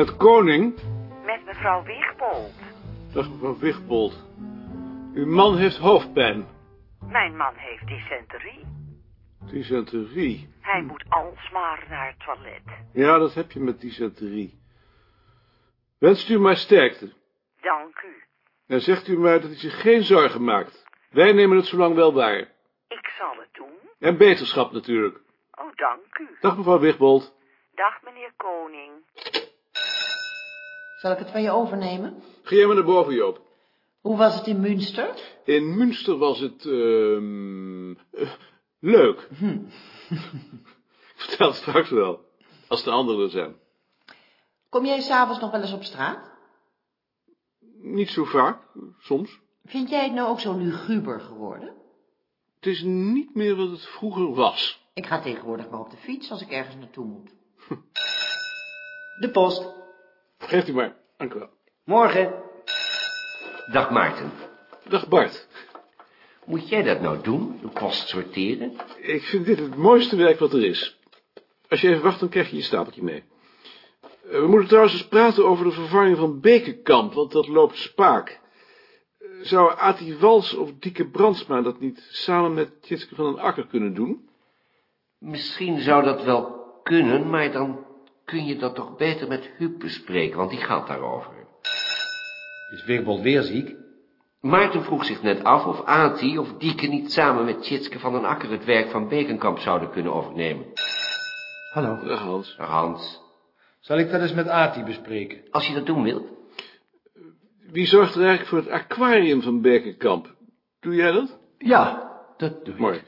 Met Koning? Met mevrouw Wigbold. Dag mevrouw Wigbold. Uw man heeft hoofdpijn. Mijn man heeft dysenterie. Dysenterie? Hij moet alsmaar naar het toilet. Ja, dat heb je met dysenterie. Wenst u maar sterkte. Dank u. En zegt u maar dat u zich geen zorgen maakt. Wij nemen het zo lang wel waar. Ik zal het doen. En beterschap natuurlijk. Oh, dank u. Dag mevrouw Wigbold. Dag meneer Koning. Zal ik het van je overnemen? Ga jij maar naar boven, Joop. Hoe was het in Münster? In Münster was het, ehm eh, leuk. Ik vertel het straks wel, als de anderen er zijn. Kom jij s'avonds nog wel eens op straat? Niet zo vaak, soms. Vind jij het nou ook zo luguber geworden? Het is niet meer wat het vroeger was. Ik ga tegenwoordig maar op de fiets als ik ergens naartoe moet. De post. Geeft u maar, dank u wel. Morgen. Dag Maarten. Dag Bart. Moet jij dat nou doen, de post sorteren? Ik vind dit het mooiste werk wat er is. Als je even wacht, dan krijg je je stapeltje mee. Eh, We moeten trouwens eens praten over de vervanging van Bekenkamp, want dat loopt spaak. Eh, Zou Ati Wals of Dieke Brandsma dat niet samen met Tjitske van den Akker kunnen doen? Misschien zou dat wel kunnen, maar dan kun je dat toch beter met Huub bespreken, want die gaat daarover. Is Wigbold weer ziek? Maarten vroeg zich net af of Ati of Dieke niet samen met Tjitske van den Akker het werk van Bekenkamp zouden kunnen overnemen. Hallo. Dag Hans. Dag Hans, Zal ik dat eens met Ati bespreken? als je dat doen wilt. Wie zorgt er eigenlijk voor het aquarium van Bekenkamp? Doe jij dat? Ja, dat doe ik. Mooi.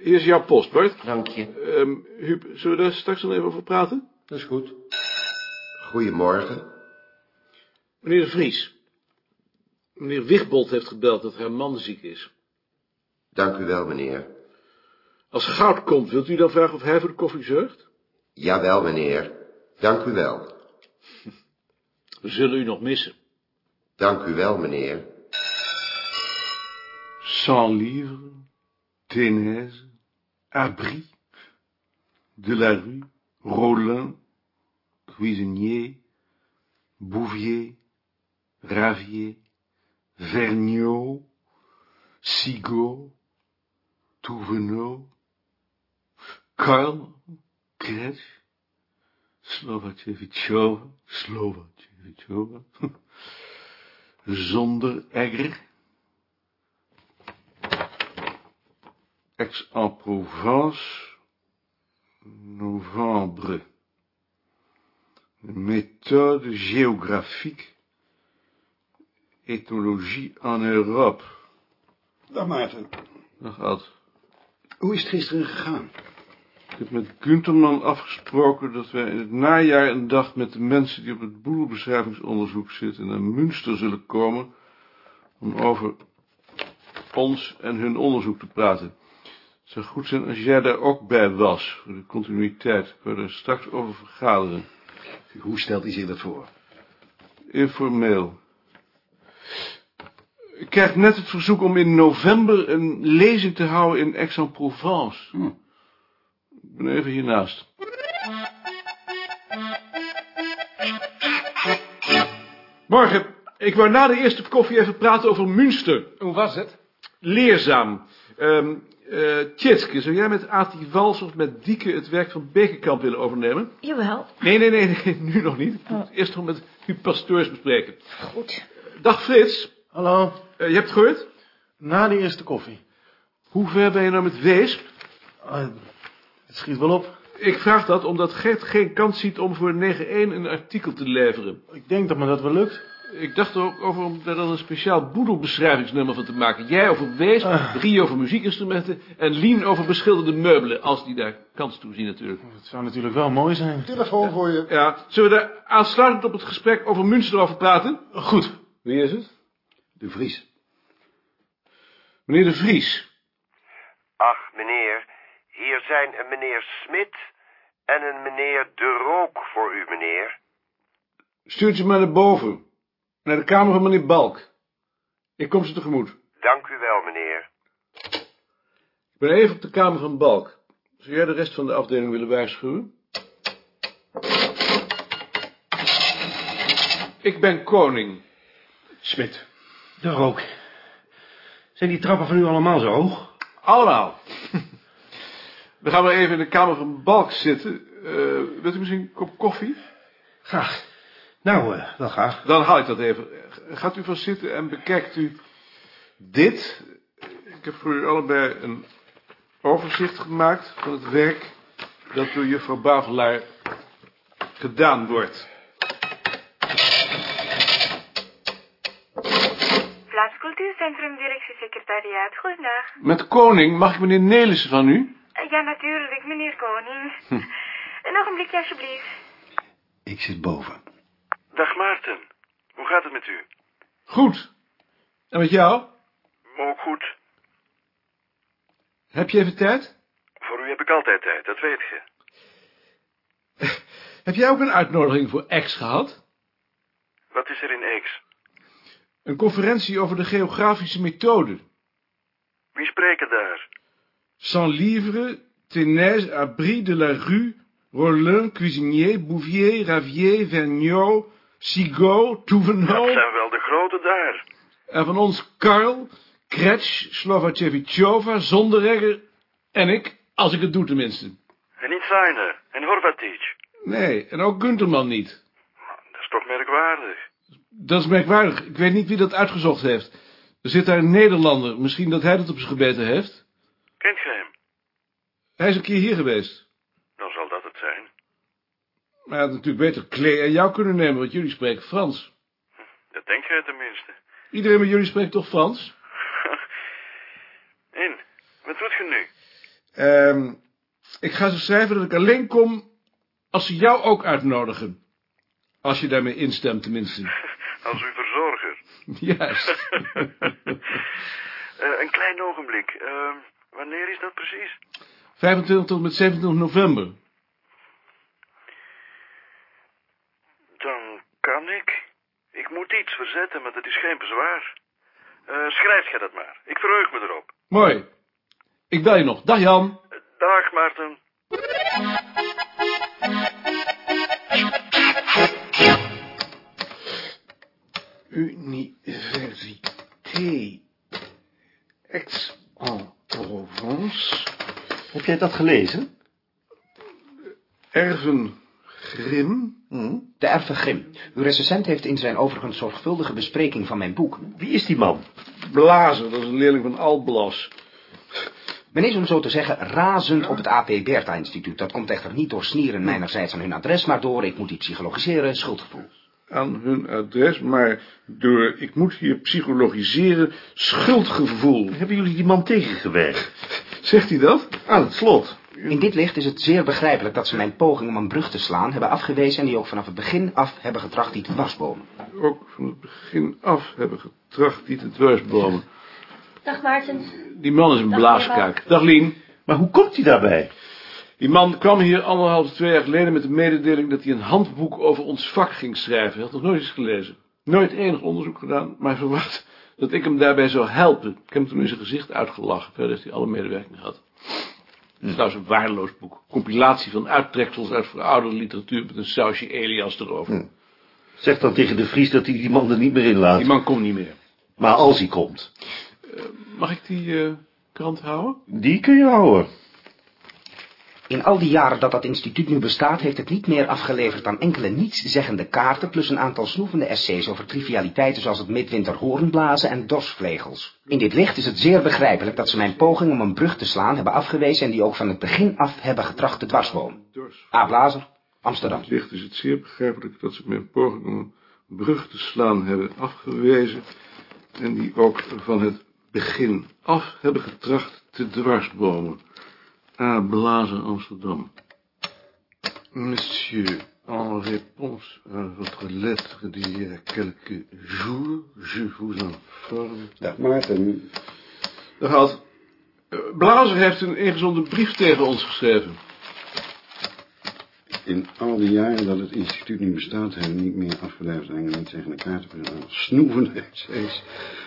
Hier is jouw post, Bart. Dank je. Ehm Huub, zullen we daar straks nog even over praten? Dat is goed. Goedemorgen. Meneer de Vries. Meneer Wigbold heeft gebeld dat haar man ziek is. Dank u wel, meneer. Als goud komt, wilt u dan vragen of hij voor de koffie zorgt? Jawel, meneer. Dank u wel. We zullen u nog missen. Dank u wel, meneer. Cent livres, Ténèse, Abri, De la Rue, Rollin, Cuisinier, Bouvier, Ravier, Vergniaud, Sigaud, Touvenot, Karl, Kretsch, Slovacevichova, Slovacevichova, zonder Egger, Aix-en-Provence, novembre. Méthode géographique, ethnologie en Europe. Dag Maarten. Dag Ad. Hoe is het gisteren gegaan? Ik heb met Gunterman afgesproken dat wij in het najaar een dag met de mensen die op het boedelbeschrijvingsonderzoek zitten naar Münster zullen komen om over ons en hun onderzoek te praten. Het zou goed zijn als jij daar ook bij was, voor de continuïteit. Ik wil er straks over vergaderen. Hoe stelt hij zich dat voor? Informeel. Ik krijg net het verzoek om in november een lezing te houden in Aix-en-Provence. Hm. Ik ben even hiernaast. Morgen, ik wou na de eerste koffie even praten over Münster. Hoe was het? Leerzaam. Ehm eh, Tjitske, zou jij met Ati Wals of met Dieke het werk van Bekenkamp willen overnemen? Jawel, Nee, nee, nee, nee, nu nog niet. Ik moet het eerst nog met uw pasteurs bespreken. goed. Dag Frits, Hallo. Eh, je hebt het gehoord? Na de eerste koffie. Hoe ver ben je nou met Wees? Ah, het schiet wel op. Ik vraag dat omdat Gert geen kans ziet om voor 9-1 een artikel te leveren. Ik denk dat me dat wel lukt. Ik dacht er ook over om daar dan een speciaal boedelbeschrijvingsnummer van te maken. Jij over Wees, Ah. Rie over muziekinstrumenten en Lien over beschilderde meubelen. Als die daar kans toe zien natuurlijk. Het zou natuurlijk wel mooi zijn. Telefoon voor je. Ja, zullen we daar aansluitend op het gesprek over Münster over praten? Goed. Wie is het? De Vries. Meneer de Vries. Ach, meneer, hier zijn een meneer Smit en een meneer De Rook voor u, meneer. Stuurt ze maar naar boven. Naar de kamer van meneer Balk. Ik kom ze tegemoet. Dank u wel, meneer. Ik ben even op de kamer van Balk. Zou jij de rest van de afdeling willen waarschuwen? Ik ben koning. Smit, de rook. Zijn die trappen van u allemaal zo hoog? Allemaal. We gaan maar even in de kamer van Balk zitten. Eh, wilt u misschien een kop koffie? Graag. Nou, eh, wel graag. Dan haal ik dat even. Gaat u vast zitten en bekijkt u dit. Ik heb voor u allebei een overzicht gemaakt van het werk dat door juffrouw Bavelaar gedaan wordt. Plaatscultuurcentrum, directiesecretariaat. Goedendag. Met koning mag ik meneer Nelissen van u? Eh, Ja, natuurlijk, meneer Koning. Een ogenblikje, alsjeblieft. Ik zit boven. Dag Maarten. Hoe gaat het met u? Goed. En met jou? Ook goed. Heb je even tijd? Voor u heb ik altijd tijd, dat weet je. Heb jij ook een uitnodiging voor X gehad? Wat is er in Eeks? Een conferentie over de geografische methode. Wie spreken daar? Saint-Livre, Ténèse, Abri de la Rue, Rollin, Cuisinier, Bouvier, Ravier, Vergniaud, Dat Touvenot. zijn wel de grote daar. En van ons Karl, Kretsch, Slovacevichova, Zonderegger en ik, als ik het doe tenminste. En niet Sainer en Horvatic. Nee, en ook Gunterman niet. Dat is toch merkwaardig. Dat is merkwaardig. Ik weet niet wie dat uitgezocht heeft. Er zit daar een Nederlander. Misschien dat hij dat op zijn gebeten heeft. Kent je hem? Hij is een keer hier geweest. Dan zal dat het zijn. Maar hij had natuurlijk beter Klee en jou kunnen nemen, want jullie spreken Frans. Dat denk jij tenminste. Iedereen bij jullie spreekt toch Frans? In, wat doet je nu? Ehm, ik ga ze schrijven dat ik alleen kom als ze jou ook uitnodigen. Als je daarmee instemt, tenminste. Als uw verzorger. Juist. Eh, een klein ogenblik. Eh, wanneer is dat precies? 25 tot en met 27 november. Dan kan ik. Ik moet iets verzetten, maar dat is geen bezwaar. Eh, schrijf jij dat maar. Ik verheug me erop. Mooi. Ik bel je nog. Dag Jan. Dag, Maarten. Université Aix-en-Provence. Heb jij dat gelezen? Erven Grim. De Erve Grim. Uw recensent heeft in zijn overigens zorgvuldige bespreking van mijn boek... Wie is die man? Blazer, dat is een leerling van Alblas. Men is om zo te zeggen razend op het AP Bertha Instituut. Dat komt echter niet door snieren mijnerzijds aan hun adres, maar door, ik moet die psychologiseren, schuldgevoel. Aan hun adres, maar door, ik moet hier psychologiseren, schuldgevoel. Hebben jullie die man tegengewerkt? Zegt hij dat? Aan het slot. In dit licht is het zeer begrijpelijk dat ze mijn poging om een brug te slaan hebben afgewezen en die ook vanaf het begin af hebben getracht die te dwarsbomen. Ook van het begin af hebben getracht die te dwarsbomen. Dag Maarten. Die man is een Dag, blaaskuik. Dag Lien. Maar hoe komt hij daarbij? Die man kwam hier anderhalf, twee jaar geleden met de mededeling dat hij een handboek over ons vak ging schrijven. Hij had nog nooit eens gelezen. Nooit enig onderzoek gedaan, maar verwacht dat ik hem daarbij zou helpen. Ik heb hem toen in zijn gezicht uitgelachen. Verder heeft hij alle medewerking gehad. Het is trouwens een waardeloos boek. Compilatie van uittreksels uit verouderde literatuur met een sausje Elias erover. Zeg dan tegen de Vries dat hij die man er niet meer in laat. Die man komt niet meer. Maar als hij komt, Mag ik die eh, krant houden? die kun je houden. In al die jaren dat dat instituut nu bestaat, heeft het niet meer afgeleverd dan enkele nietszeggende kaarten, plus een aantal snoevende essays over trivialiteiten zoals het midwinter hoornblazen en dorsvlegels. In dit licht is het zeer begrijpelijk dat ze mijn poging om een brug te slaan hebben afgewezen en die ook van het begin af hebben getracht te dwarsbomen. A. Blazer, Amsterdam. Het licht is het zeer begrijpelijk dat ze mijn poging om een brug te slaan hebben afgewezen. En die ook van het begin af hebben getracht te dwarsbomen. A. Blazen, Amsterdam. Monsieur, en réponse à votre lettre d'il y a quelques jours, je vous informe... Dag Maarten. Dag Ad. Eh, Blazer heeft een ingezonden brief tegen ons geschreven. In al die jaren dat het instituut nu bestaat, hebben niet meer afgeleverd en niet tegen de kaarten van snoevende essays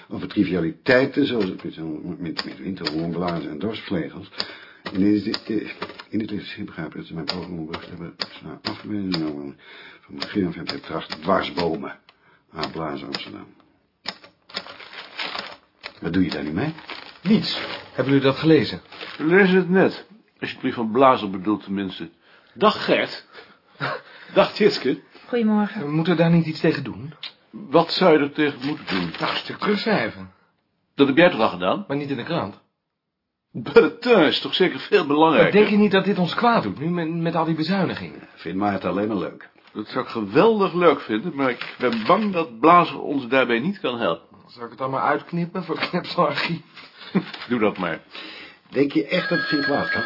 over trivialiteiten, zoals het met, met, met winterhoornblazen en dorsvlegels. In dit, eh, in is heel begrijpelijk dat ze mijn poging om hebben slaan afgewezen en over van begin af hebben getracht dwarsbomen. A. Blazer Amsterdam. Wat doe je daar nu mee? Niets. Hebben jullie dat gelezen? We lezen het net. Als je het brief van Blazer bedoelt tenminste. Dag Gert. Dag Tjitske. Goedemorgen. We moeten daar niet iets tegen doen. Wat zou je er tegen moeten doen? Nou, een stuk terugschrijven. Dat heb jij toch al gedaan? Maar niet in de krant. Bulletin is toch zeker veel belangrijker? Denk je niet dat dit ons kwaad doet, nu met, met al die bezuinigingen? Vind maar het alleen maar leuk. Dat zou ik geweldig leuk vinden, maar ik ben bang dat Blazer ons daarbij niet kan helpen. Zal ik het allemaal uitknippen voor knipselarchief? Doe dat maar. Denk je echt dat het geen kwaad kan?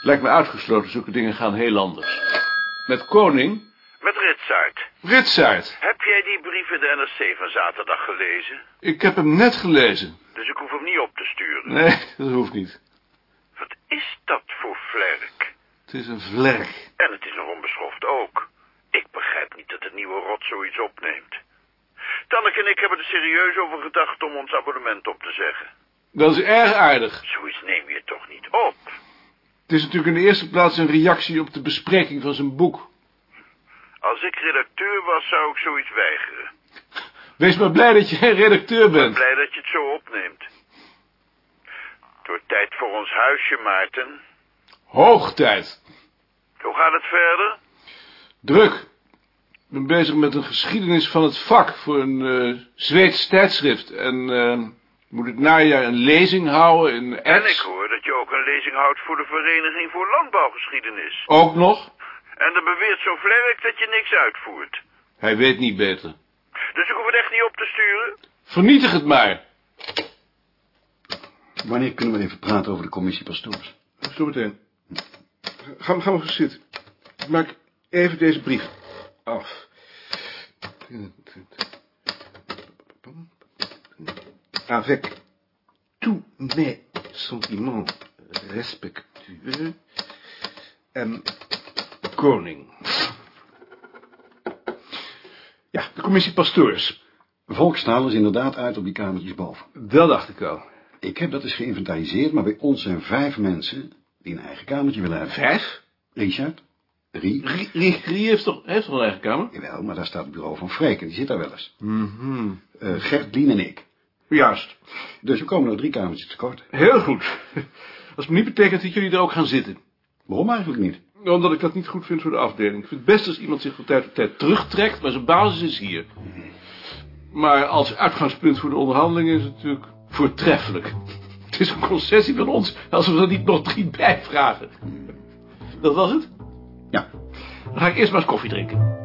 Lijkt me uitgesloten, zulke dingen gaan heel anders. Met Koning? Met Ritsaert. Ritsaert. Heb jij die brief in de NRC van zaterdag gelezen? Ik heb hem net gelezen. Dus ik hoef hem niet op te sturen. Nee, dat hoeft niet. Is dat voor vlerk? Het is een vlerk. En het is nog onbeschoft ook. Ik begrijp niet dat de nieuwe rot zoiets opneemt. Tanneke en ik hebben er serieus over gedacht om ons abonnement op te zeggen. Dat is erg aardig. Zoiets neem je toch niet op? Het is natuurlijk in de eerste plaats een reactie op de bespreking van zijn boek. Als ik redacteur was, zou ik zoiets weigeren. Wees maar blij dat je redacteur Ik ben bent. blij dat je het zo opneemt. Tijd voor ons huisje, Maarten. Hoog tijd. Hoe gaat het verder? Druk. Ik ben bezig met een geschiedenis van het vak voor een eh Zweeds tijdschrift. En eh, moet het najaar een lezing houden in En ik hoor dat je ook een lezing houdt voor de Vereniging voor Landbouwgeschiedenis. Ook nog. En dan beweert zo'n vlerk dat je niks uitvoert. Hij weet niet beter. Dus ik hoef het echt niet op te sturen? Vernietig het maar. Wanneer kunnen we even praten over de commissie pastoors? Zometeen. Ga, ga maar eens zitten. Ik maak even deze brief af. Avec tous mes sentiments respectueux, M. Koning. Ja, de commissie pastoors. Volkstaal is inderdaad uit op die kamertjes boven. Dat dacht ik al. Ik heb dat eens geïnventariseerd, maar bij ons zijn vijf mensen die een eigen kamertje willen hebben. Vijf? Richard, Rie, Rie, Rie, Rie heeft, toch, heeft toch een eigen kamer? jawel, maar daar staat het bureau van Freek en die zit daar wel eens. Mhm. Eh, Gert, Lien en ik. Juist. Dus we komen nog drie kamertjes tekort. Heel goed. Als het niet betekent dat jullie er ook gaan zitten. Waarom eigenlijk niet? Omdat ik dat niet goed vind voor de afdeling. Ik vind het best als iemand zich van tijd tot tijd terugtrekt, maar zijn basis is hier. Maar als uitgangspunt voor de onderhandelingen is het natuurlijk voortreffelijk. Het is een concessie van ons, als we er niet nog drie bij vragen. Dat was het? Ja. Dan ga ik eerst maar eens koffie drinken.